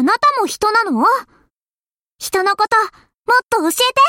あなたも人なの？人のこと、もっと教えて。